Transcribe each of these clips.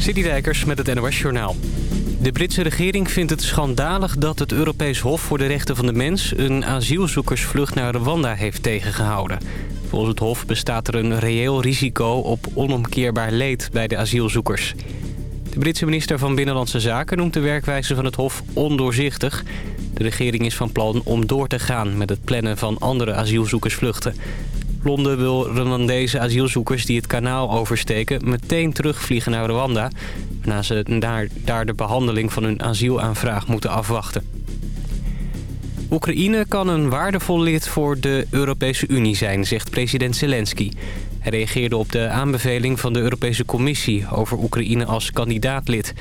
Citydijkers met het NOS Journaal. De Britse regering vindt het schandalig dat het Europees Hof voor de Rechten van de Mens... een asielzoekersvlucht naar Rwanda heeft tegengehouden. Volgens het Hof bestaat er een reëel risico op onomkeerbaar leed bij de asielzoekers. De Britse minister van Binnenlandse Zaken noemt de werkwijze van het Hof ondoorzichtig. De regering is van plan om door te gaan met het plannen van andere asielzoekersvluchten. Londen wil Rwandese asielzoekers die het kanaal oversteken... meteen terugvliegen naar Rwanda... waarna ze daar, daar de behandeling van hun asielaanvraag moeten afwachten. Oekraïne kan een waardevol lid voor de Europese Unie zijn, zegt president Zelensky. Hij reageerde op de aanbeveling van de Europese Commissie over Oekraïne als kandidaatlid.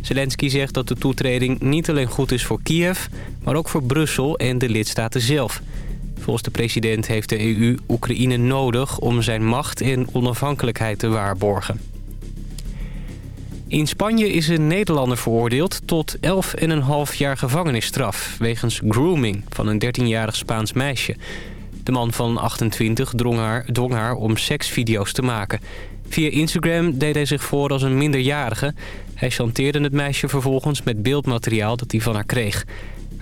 Zelensky zegt dat de toetreding niet alleen goed is voor Kiev, maar ook voor Brussel en de lidstaten zelf. Volgens de president heeft de EU Oekraïne nodig om zijn macht en onafhankelijkheid te waarborgen. In Spanje is een Nederlander veroordeeld tot 11,5 jaar gevangenisstraf... wegens grooming van een 13-jarig Spaans meisje. De man van 28 drong haar, dwong haar om seksvideo's te maken. Via Instagram deed hij zich voor als een minderjarige. Hij chanteerde het meisje vervolgens met beeldmateriaal dat hij van haar kreeg.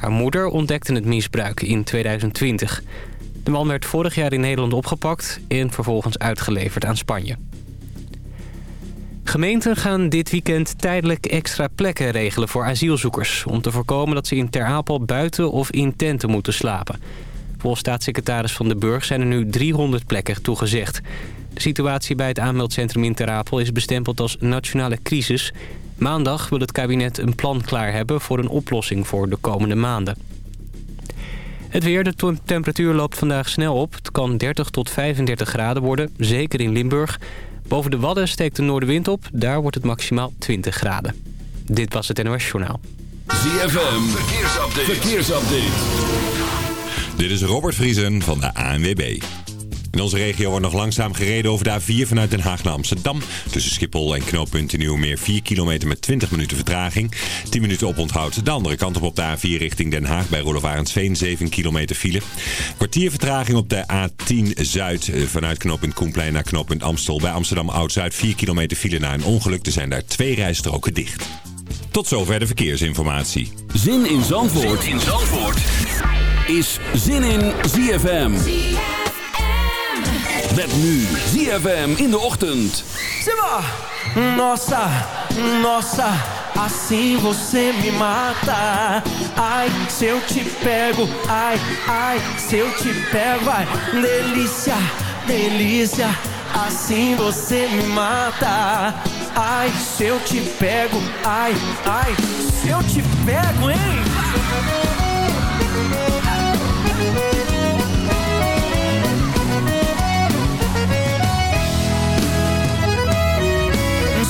Haar moeder ontdekte het misbruik in 2020. De man werd vorig jaar in Nederland opgepakt en vervolgens uitgeleverd aan Spanje. Gemeenten gaan dit weekend tijdelijk extra plekken regelen voor asielzoekers... om te voorkomen dat ze in Ter Apel buiten of in tenten moeten slapen. Volgens staatssecretaris Van den Burg zijn er nu 300 plekken toegezegd. De situatie bij het aanmeldcentrum in Ter Apel is bestempeld als nationale crisis... Maandag wil het kabinet een plan klaar hebben voor een oplossing voor de komende maanden. Het weer, de temperatuur loopt vandaag snel op. Het kan 30 tot 35 graden worden, zeker in Limburg. Boven de Wadden steekt de noordenwind op. Daar wordt het maximaal 20 graden. Dit was het NOS Journaal. ZFM, verkeersupdate. verkeersupdate. Dit is Robert Vriesen van de ANWB. In onze regio wordt nog langzaam gereden over de A4 vanuit Den Haag naar Amsterdam. Tussen Schiphol en knooppunt Nieuwmeer 4 kilometer met 20 minuten vertraging. 10 minuten op onthoud. De andere kant op op de A4 richting Den Haag bij Rolof Arendsveen 7 kilometer file. Kwartier vertraging op de A10 Zuid eh, vanuit knooppunt Koenplein naar knooppunt Amstel. Bij Amsterdam Oud-Zuid 4 kilometer file na een ongeluk. Er zijn daar twee rijstroken dicht. Tot zover de verkeersinformatie. Zin in Zandvoort, zin in Zandvoort. is Zin in ZFM. Met nu ZFM in de ochtend. Simba! Nossa, nossa, assim você me mata. Ai, se eu te pego, ai, ai, se eu te pego, ai, delícia, delícia, assim você me mata. Ai, se eu te pego, ai, ai, se eu te pego, hein?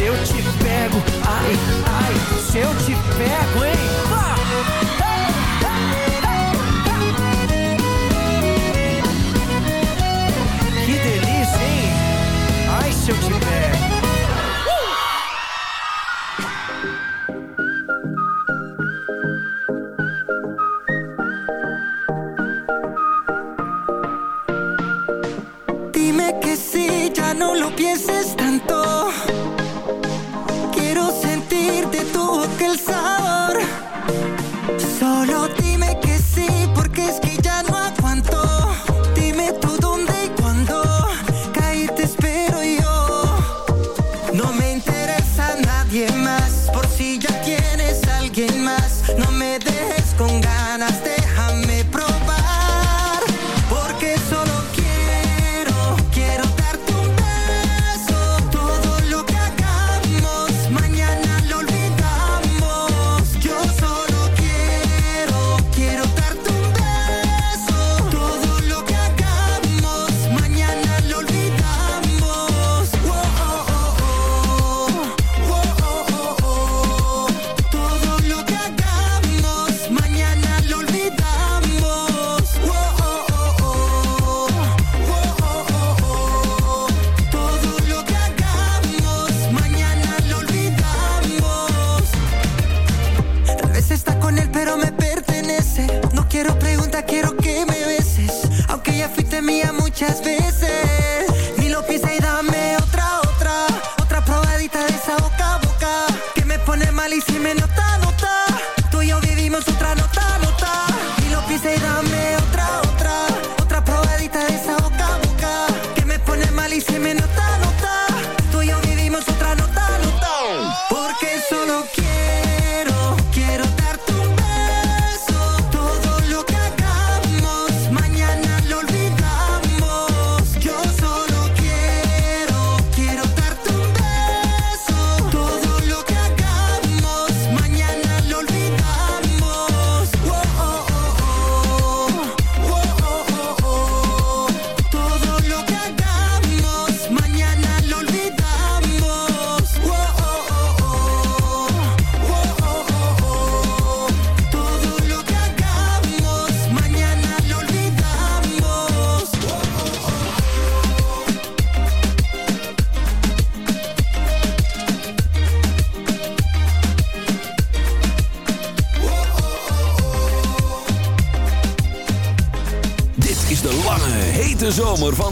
Se eu te pego, ai, ai, se eu te pego, hein? Que delícia, hein? Ai, se eu te pego. sentir de tu boca sabor. Solo te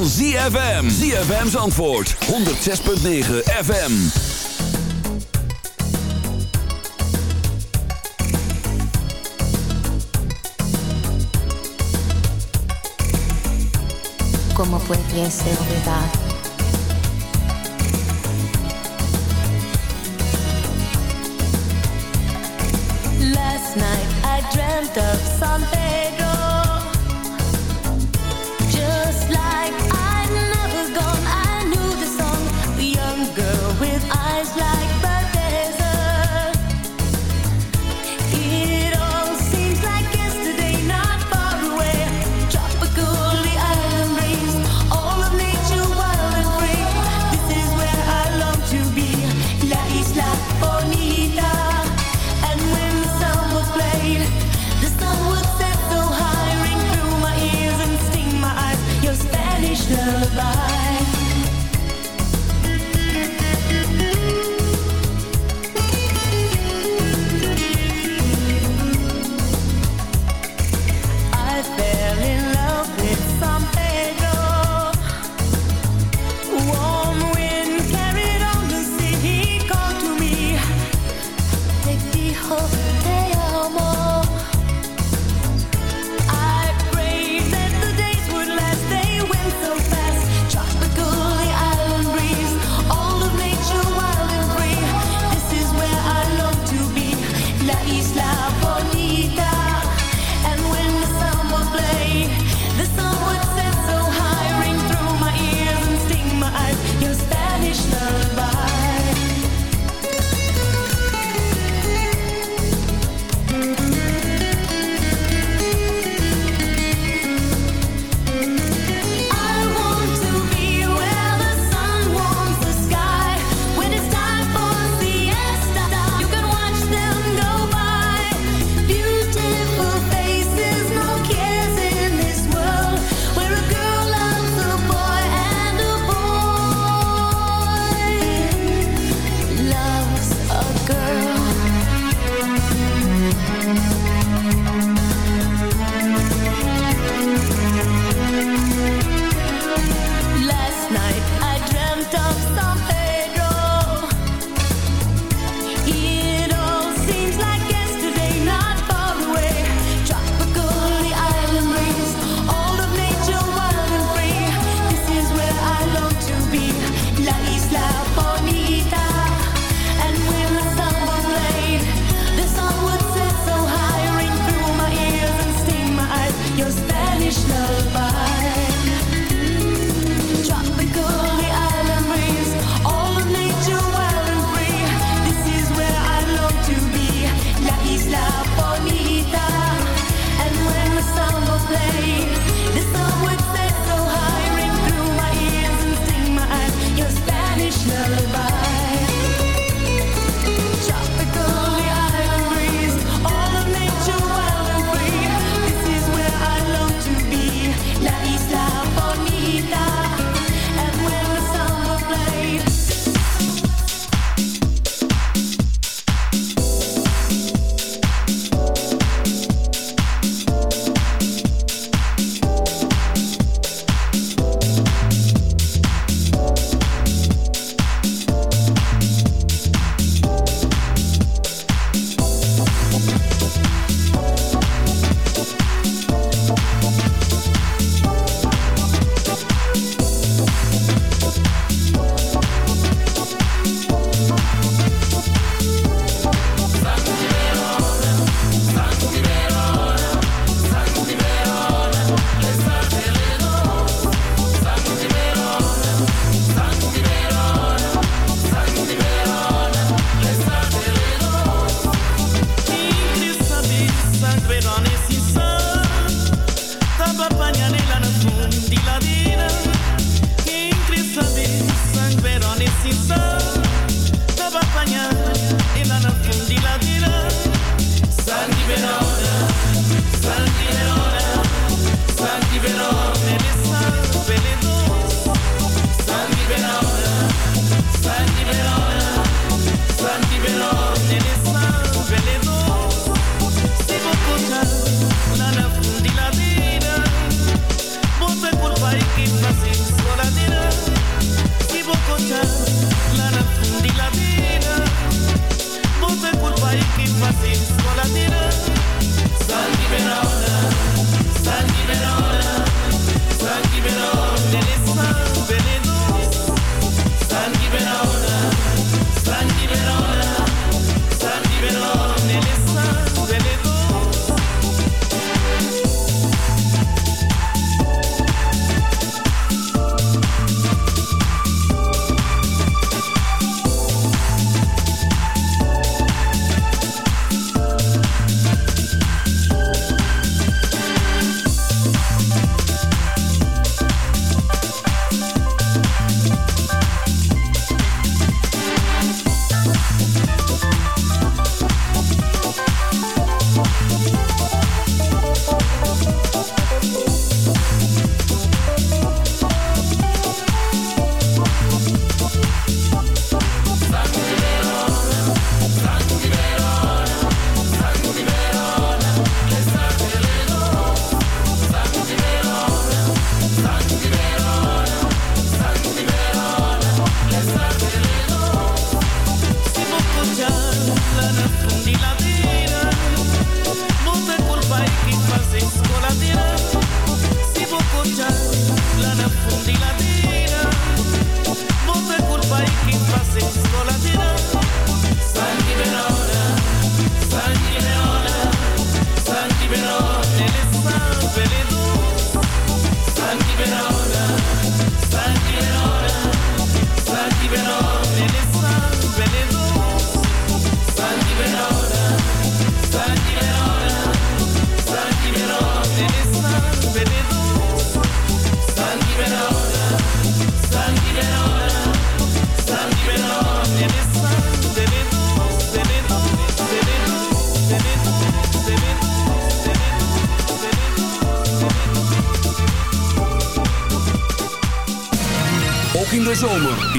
ZFM. ZFM's antwoord. 106.9 FM. Como pudiese olvidar. Last night I dreamt of San Pedro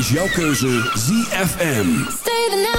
jouw keuze ZFM.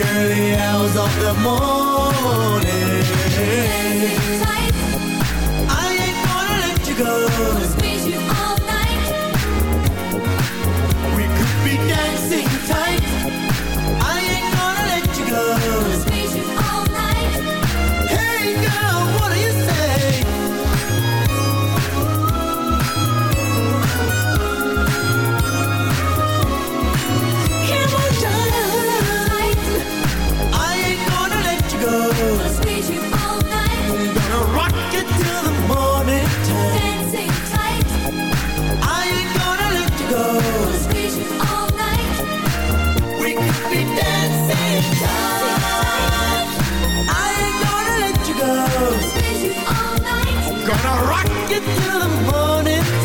early hours of the morning. Tight, I ain't gonna let you go. Gonna squeeze you all night. We could be dancing tight. rock it till the morning.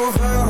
over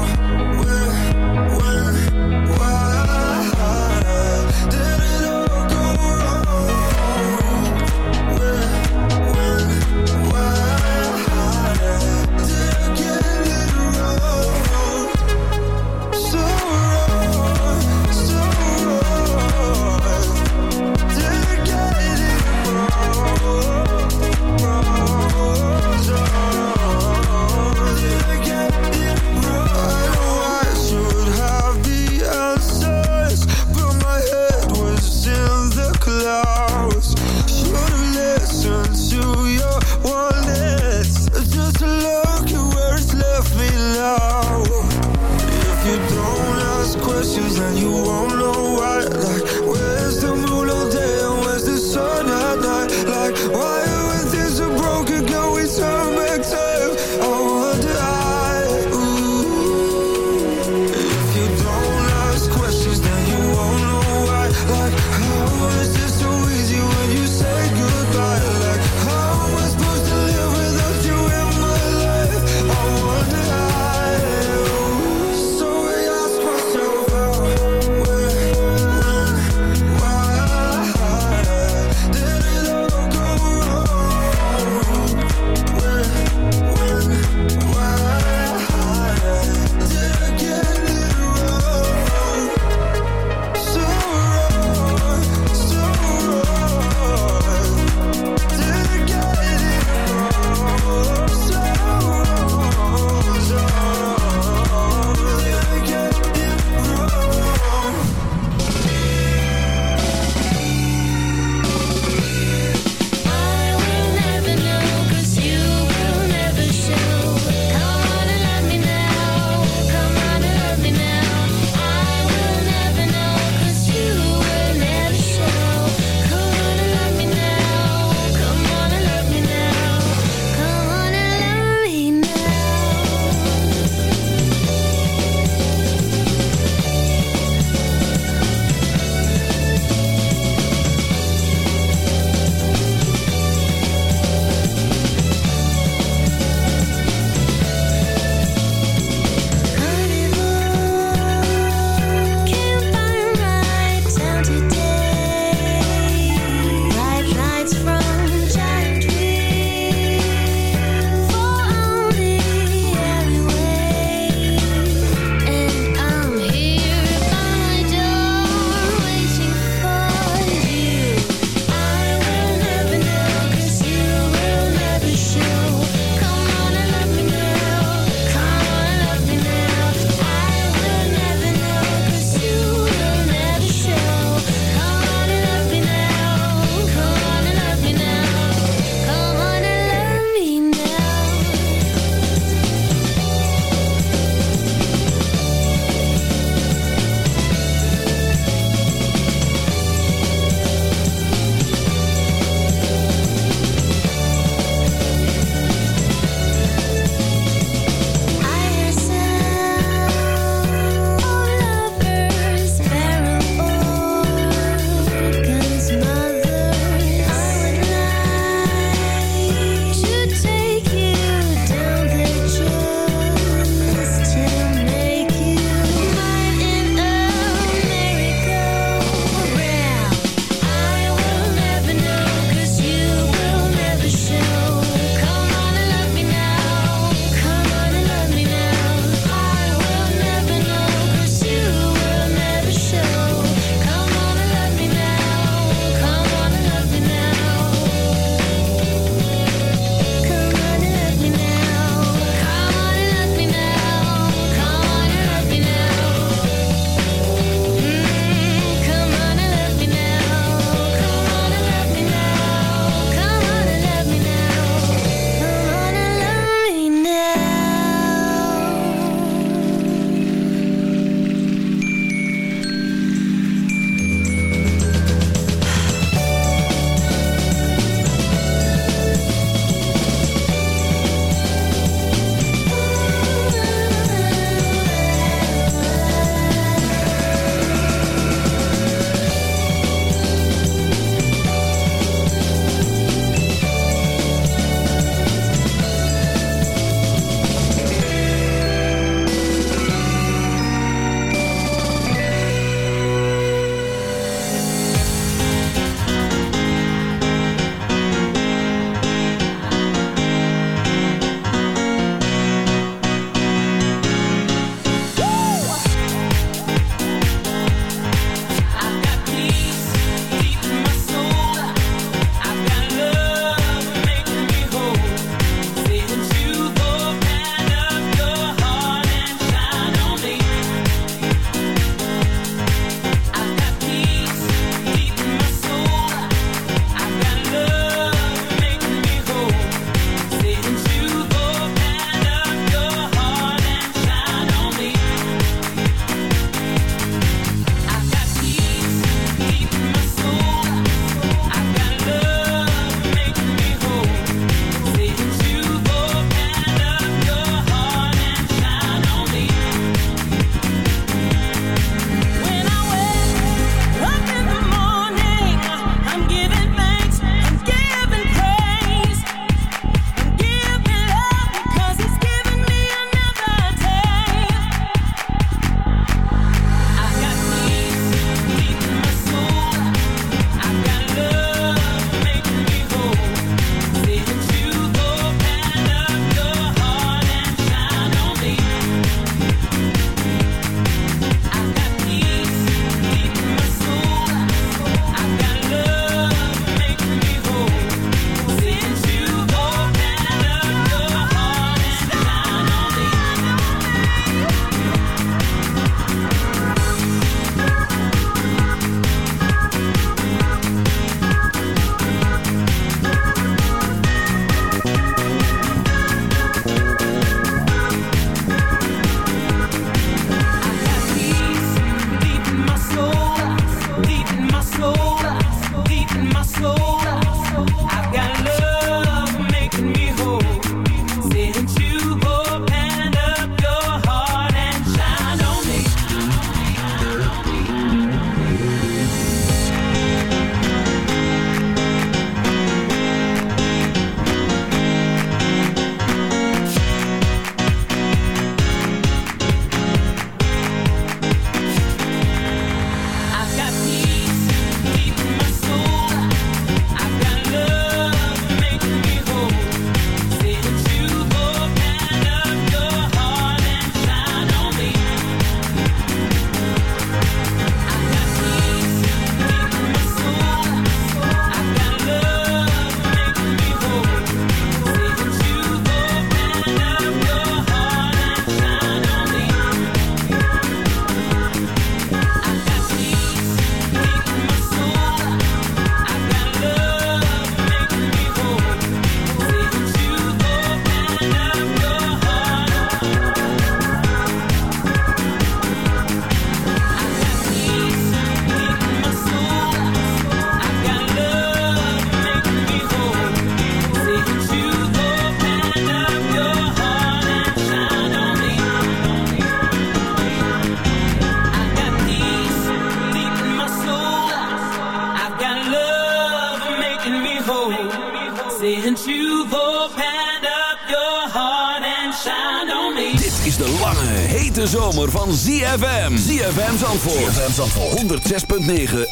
106.9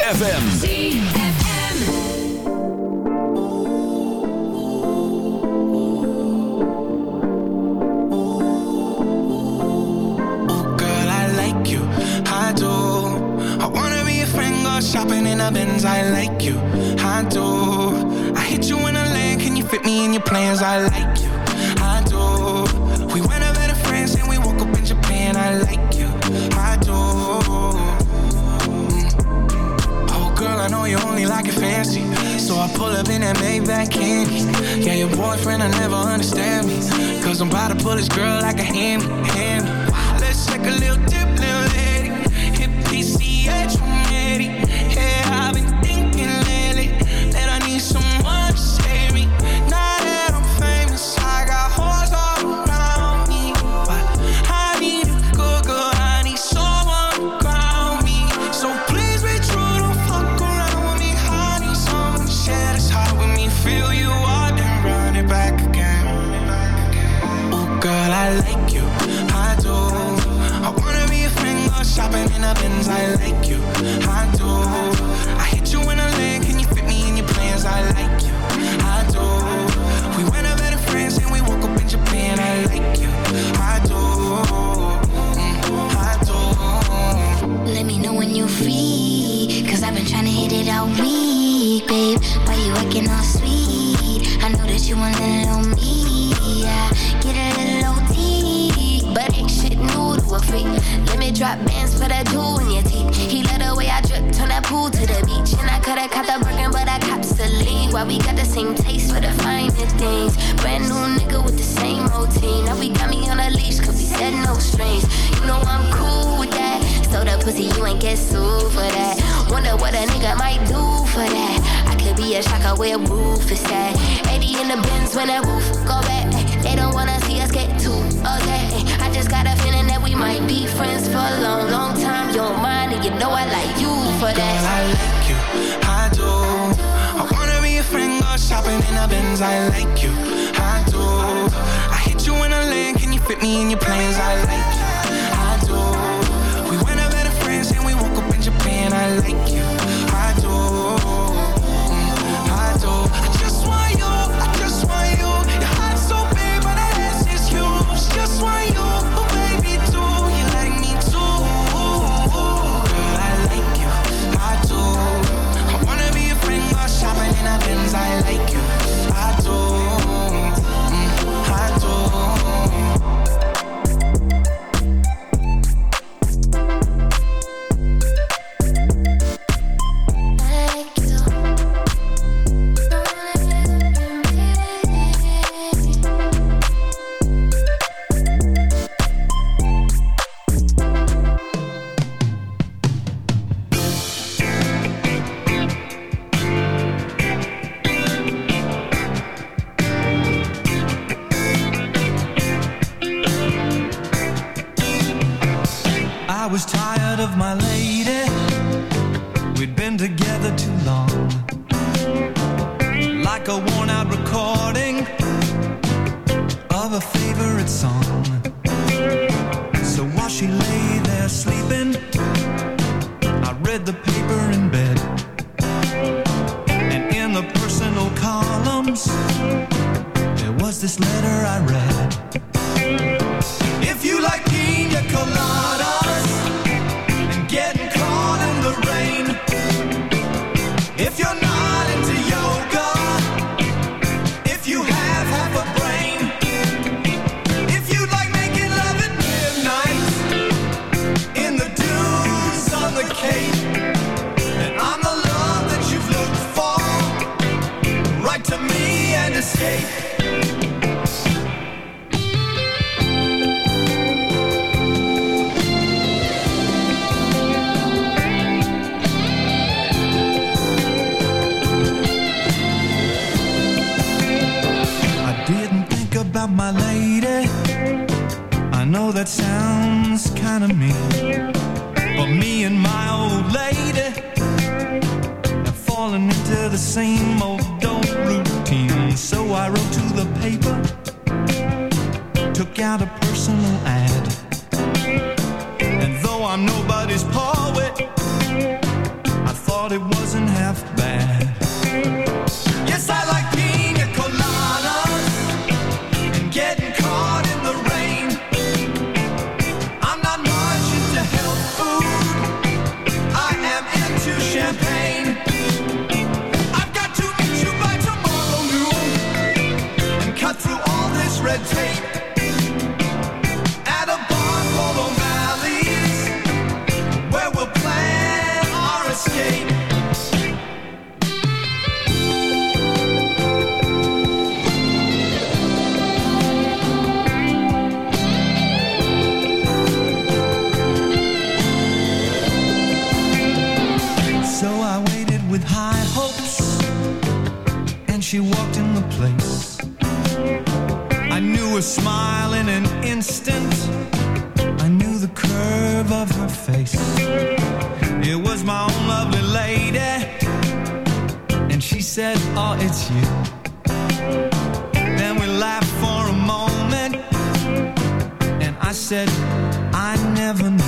So pull up in that Maybach candy. Yeah, your boyfriend, I never understand me. Cause I'm about to pull this girl like a hammy, hammy. Let's take a little dip, little I like you, I do. I hit you in a lane, can you fit me in your plans? I like you, I do. We went over to France and we woke up in Japan. I like you, I do. Mm, I do. Let me know when you're free. Cause I've been trying to hit it all week, babe. Why you acting all sweet? I know that you want a little me. Yeah, get a little OT. But ain't shit new to a freak. Let me drop bands, put a jewel pool to the beach. And I coulda caught the Birkin, but I cops the lead. Why we got the same taste for the finer things. Brand new nigga with the same routine. Now we got me on a leash, cause we said no strings. You know I'm cool with that. So the pussy, you ain't get sued for that. Wonder what a nigga might do for that. I could be a shocker where roof is at. 80 in the bins when that roof go back. They don't wanna see us get too okay. I just got a feeling might be friends for a long, long time. You don't mind, and you know I like you for Girl, that. I like you, I do. I wanna be a friend, go shopping in a Benz. I like you, I do. I hit you in a lane, can you fit me in your plans? I like you, escape. never know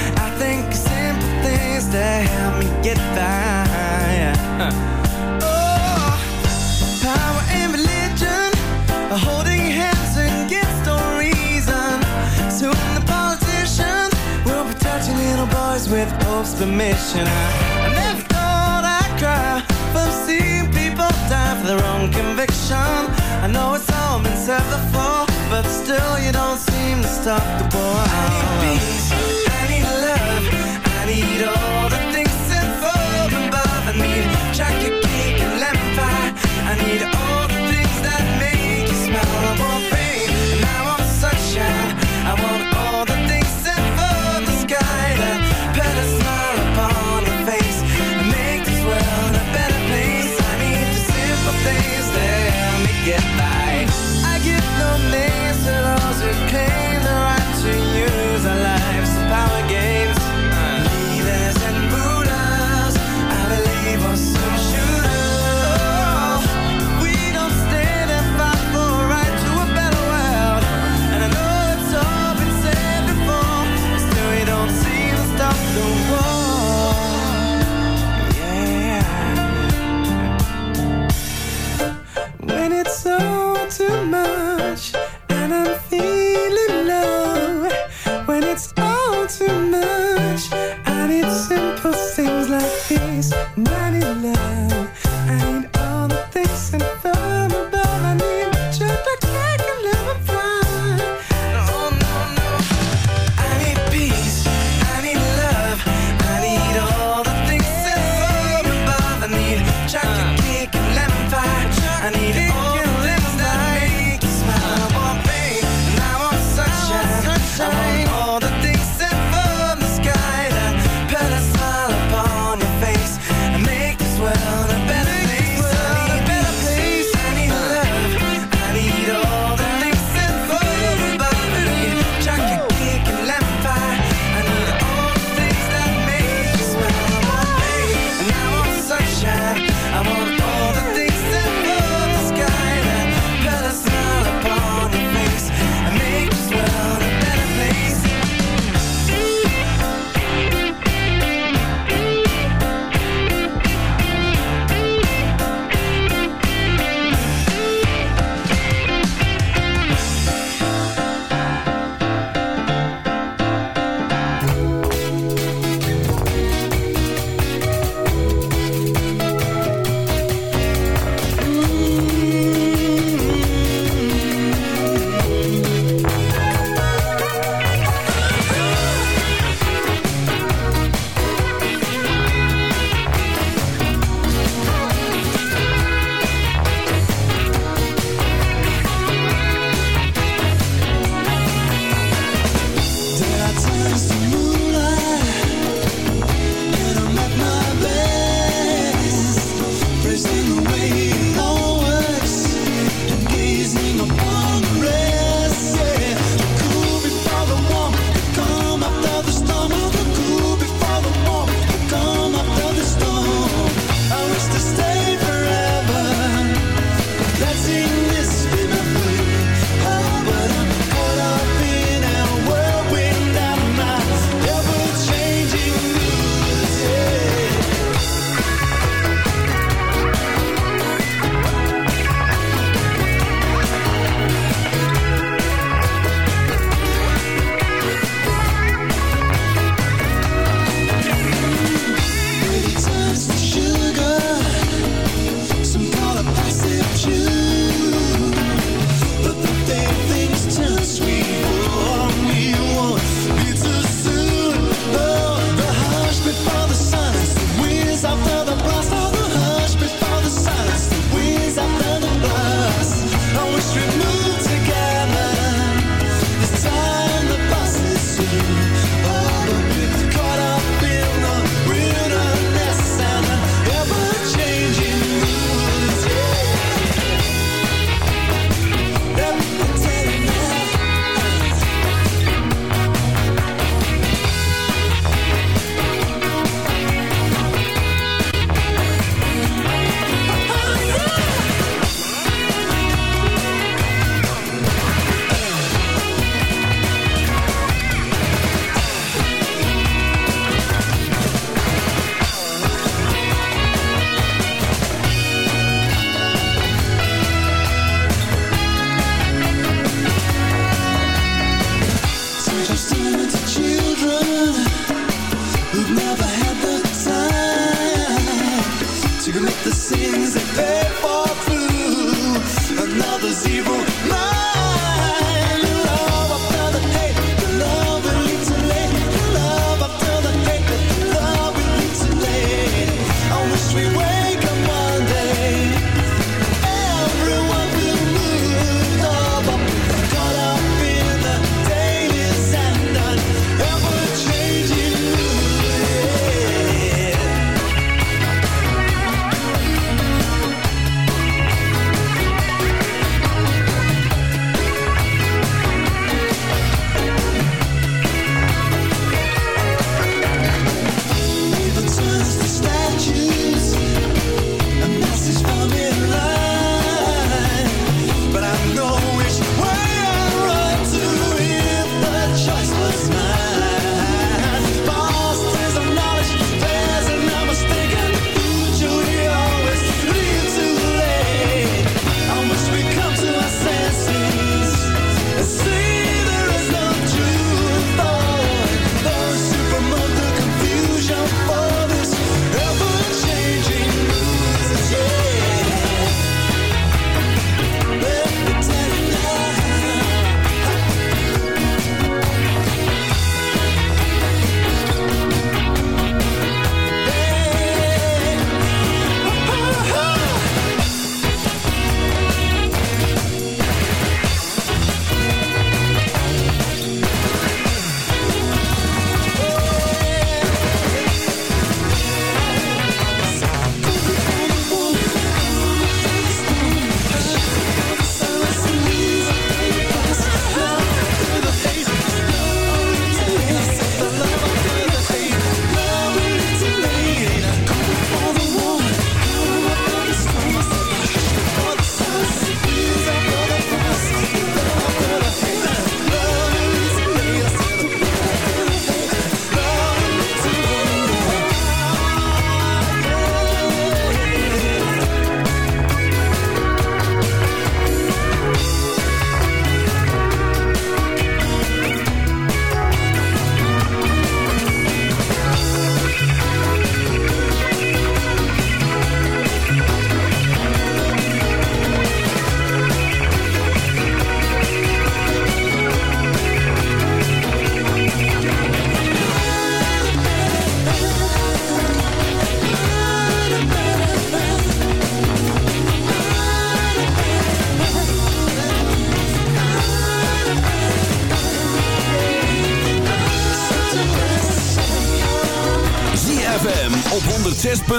to help me get by. Oh, power and religion are holding hands against all reason. So when the politicians will be touching little boys with Pope's permission. I, never thought I'd cry from seeing people die for their own conviction. I know it's all been said before, but still you don't seem to stop the boy. Even if the sins that they for.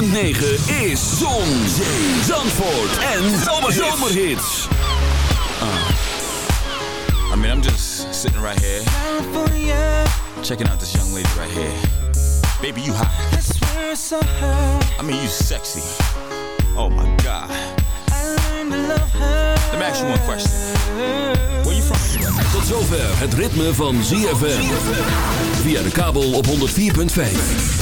106.9 is Zon, Zee, Zandvoort en Zomerhits. Uh, I mean, I'm just sitting right here. Checking out this young lady right here. Baby, you hot. I mean, you sexy. Oh my God. Let me ask you one question. Where you from? Tot zover het ritme van ZFM. Via de kabel op 104.5.